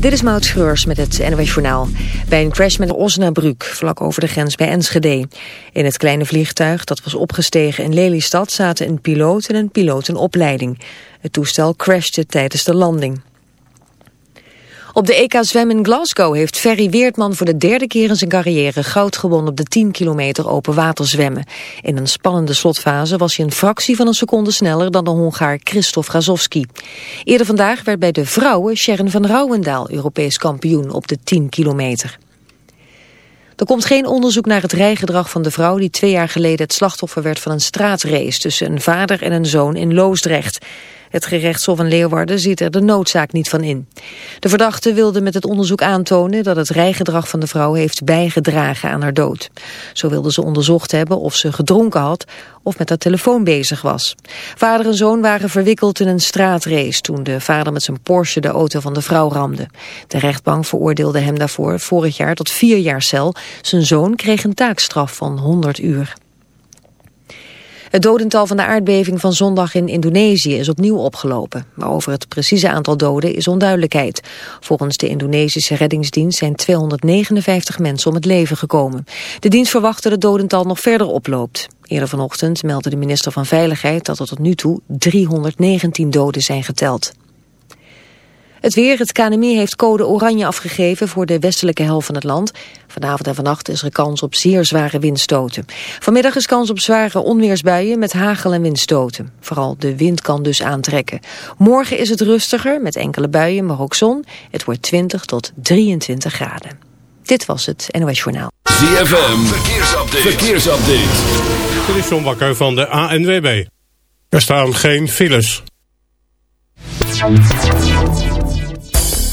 Dit is Maud Schreurs met het NOS Journaal. Bij een crash met Osnabrück, vlak over de grens bij Enschede. In het kleine vliegtuig dat was opgestegen in Lelystad zaten een piloot en een piloot in opleiding. Het toestel crashte tijdens de landing. Op de EK Zwem in Glasgow heeft Ferry Weertman voor de derde keer in zijn carrière goud gewonnen op de 10 kilometer open water zwemmen. In een spannende slotfase was hij een fractie van een seconde sneller dan de Hongaar Christoph Gazowski. Eerder vandaag werd bij de vrouwen Sharon van Rouwendaal Europees kampioen op de 10 kilometer. Er komt geen onderzoek naar het rijgedrag van de vrouw die twee jaar geleden het slachtoffer werd van een straatrace tussen een vader en een zoon in Loosdrecht. Het gerechtshof in Leeuwarden ziet er de noodzaak niet van in. De verdachte wilde met het onderzoek aantonen dat het rijgedrag van de vrouw heeft bijgedragen aan haar dood. Zo wilde ze onderzocht hebben of ze gedronken had of met haar telefoon bezig was. Vader en zoon waren verwikkeld in een straatrace toen de vader met zijn Porsche de auto van de vrouw ramde. De rechtbank veroordeelde hem daarvoor vorig jaar tot vier jaar cel. Zijn zoon kreeg een taakstraf van 100 uur. Het dodental van de aardbeving van zondag in Indonesië is opnieuw opgelopen. Maar over het precieze aantal doden is onduidelijkheid. Volgens de Indonesische reddingsdienst zijn 259 mensen om het leven gekomen. De dienst verwacht dat het dodental nog verder oploopt. Eerder vanochtend meldde de minister van Veiligheid dat er tot nu toe 319 doden zijn geteld. Het weer, het KNMI heeft code oranje afgegeven voor de westelijke helft van het land. Vanavond en vannacht is er kans op zeer zware windstoten. Vanmiddag is kans op zware onweersbuien met hagel en windstoten. Vooral de wind kan dus aantrekken. Morgen is het rustiger met enkele buien, maar ook zon. Het wordt 20 tot 23 graden. Dit was het NOS Journaal. ZFM, verkeersupdate. verkeersupdate. Dit is John Bakker van de ANWB. Er staan geen files.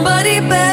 somebody better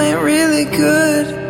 going really good.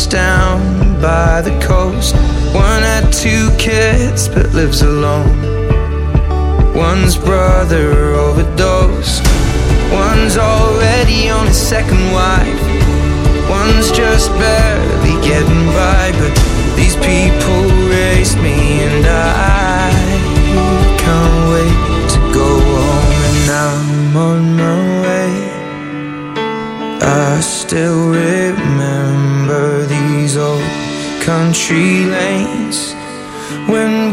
works down by the coast. One had two kids but lives alone. One's brother overdosed. One's already on his second wife. One's just barely getting by, but these people raised me, and I can't wait to go home. And I'm on my way. I still old country lanes. When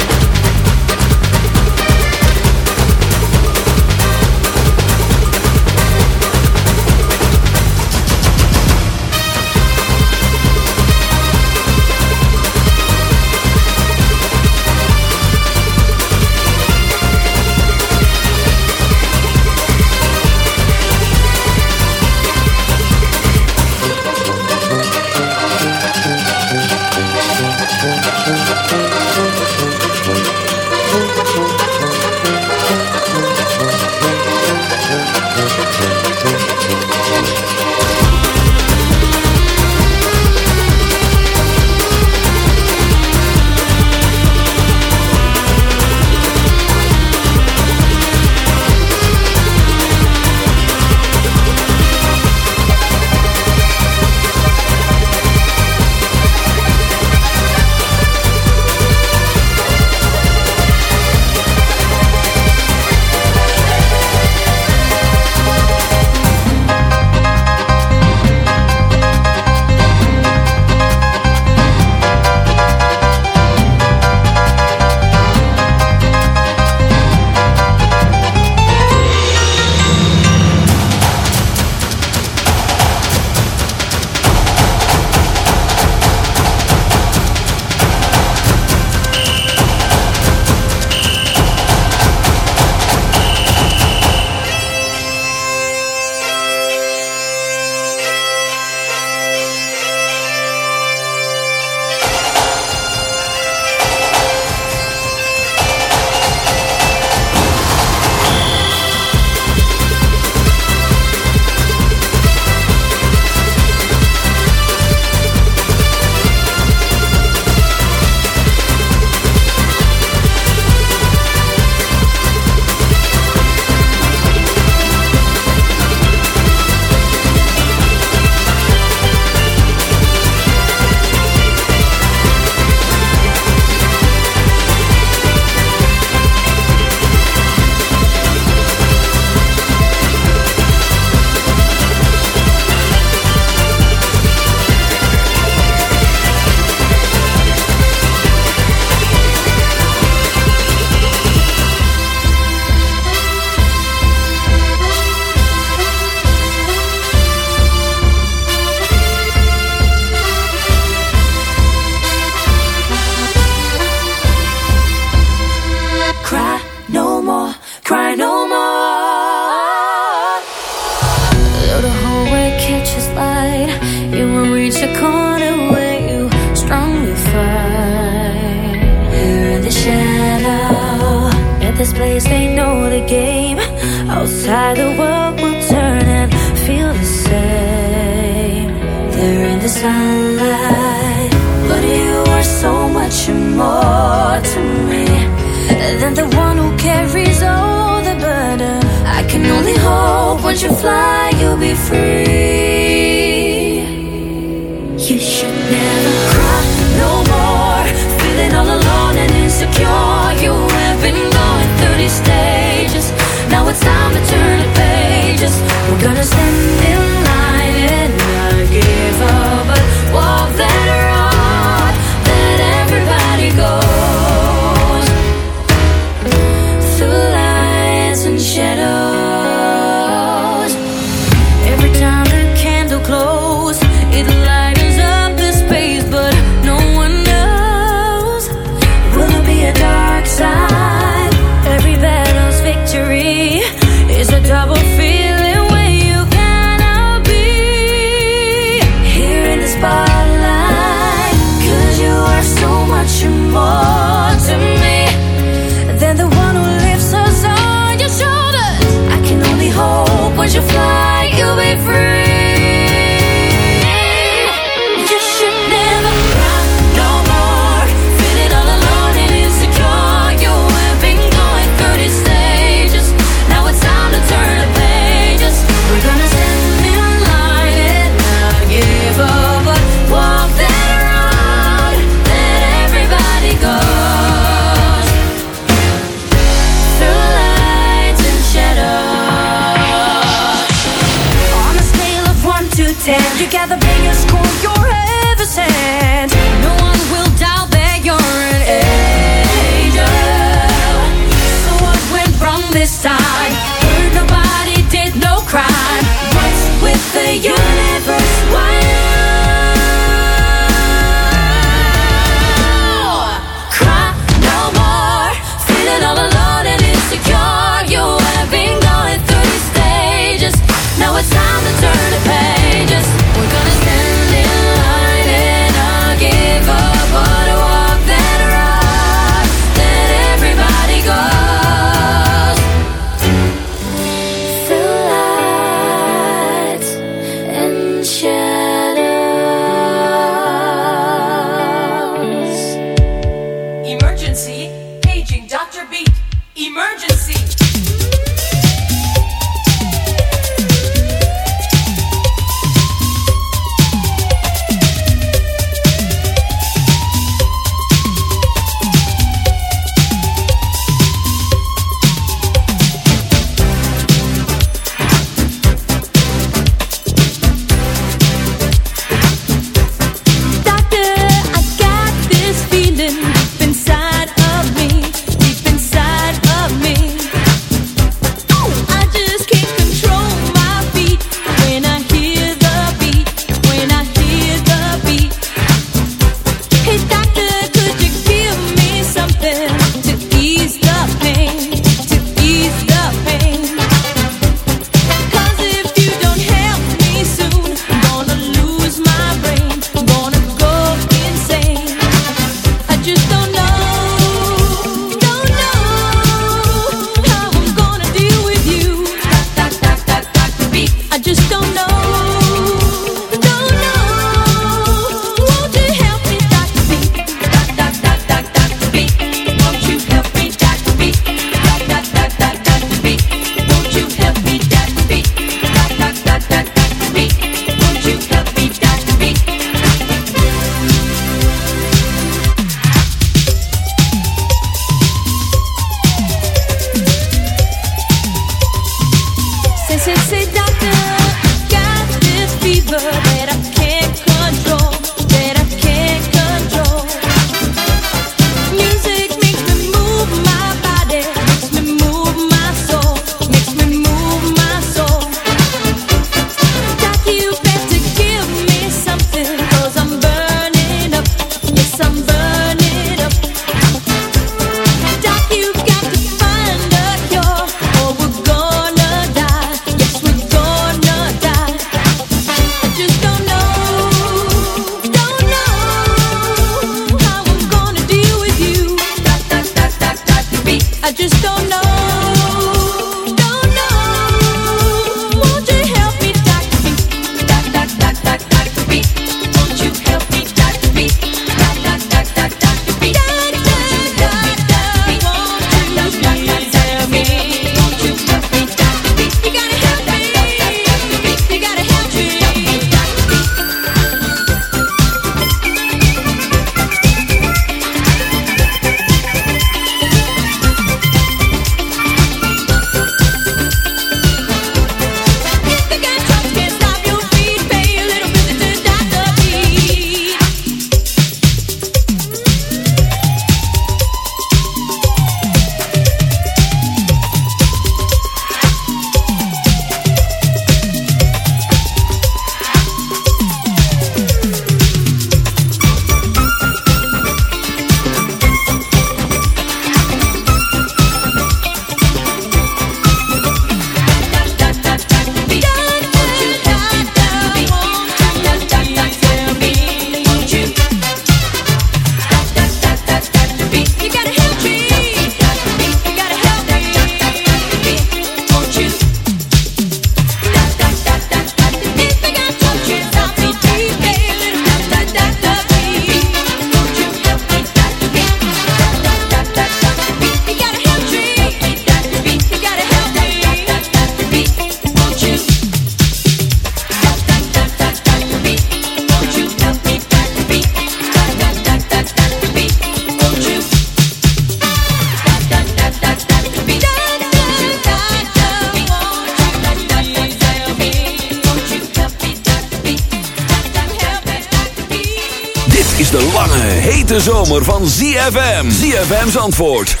zomer van ZFM. ZFM's antwoord, 106.9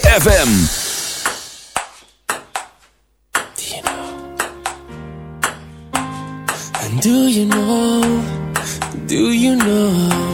FM. And do you know, do you know?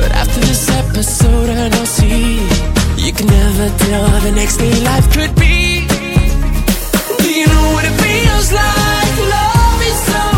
But after this episode, I know see you can never tell the next day life could be. Do you know what it feels like? Loving someone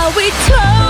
Are we close?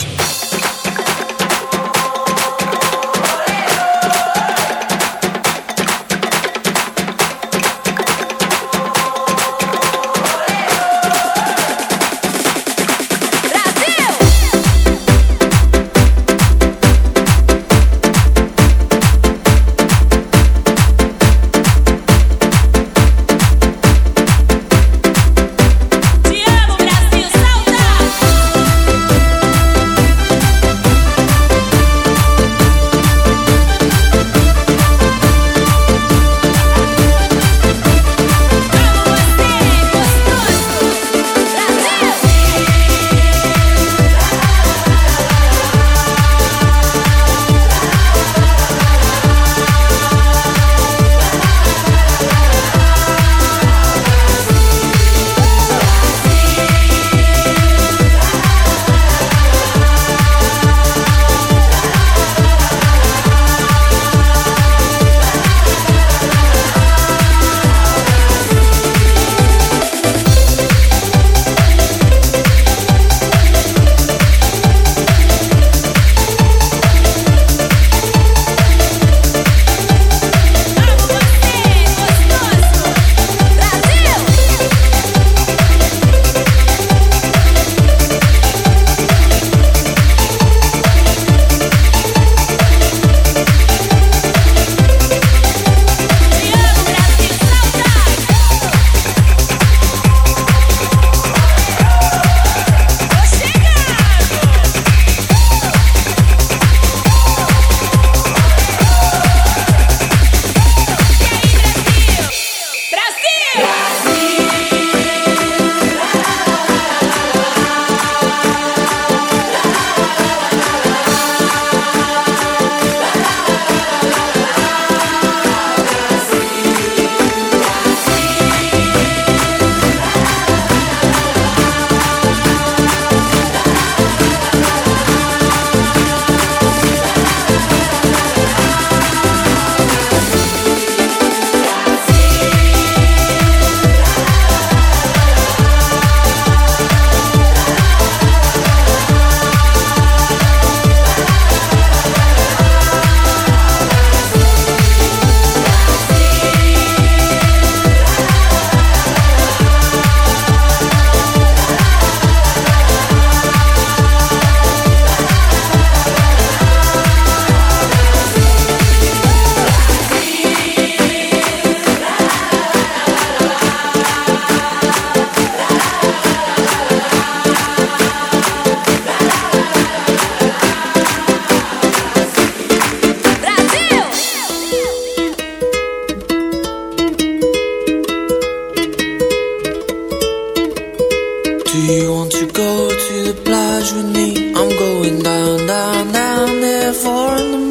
I'm going down, down, down there for the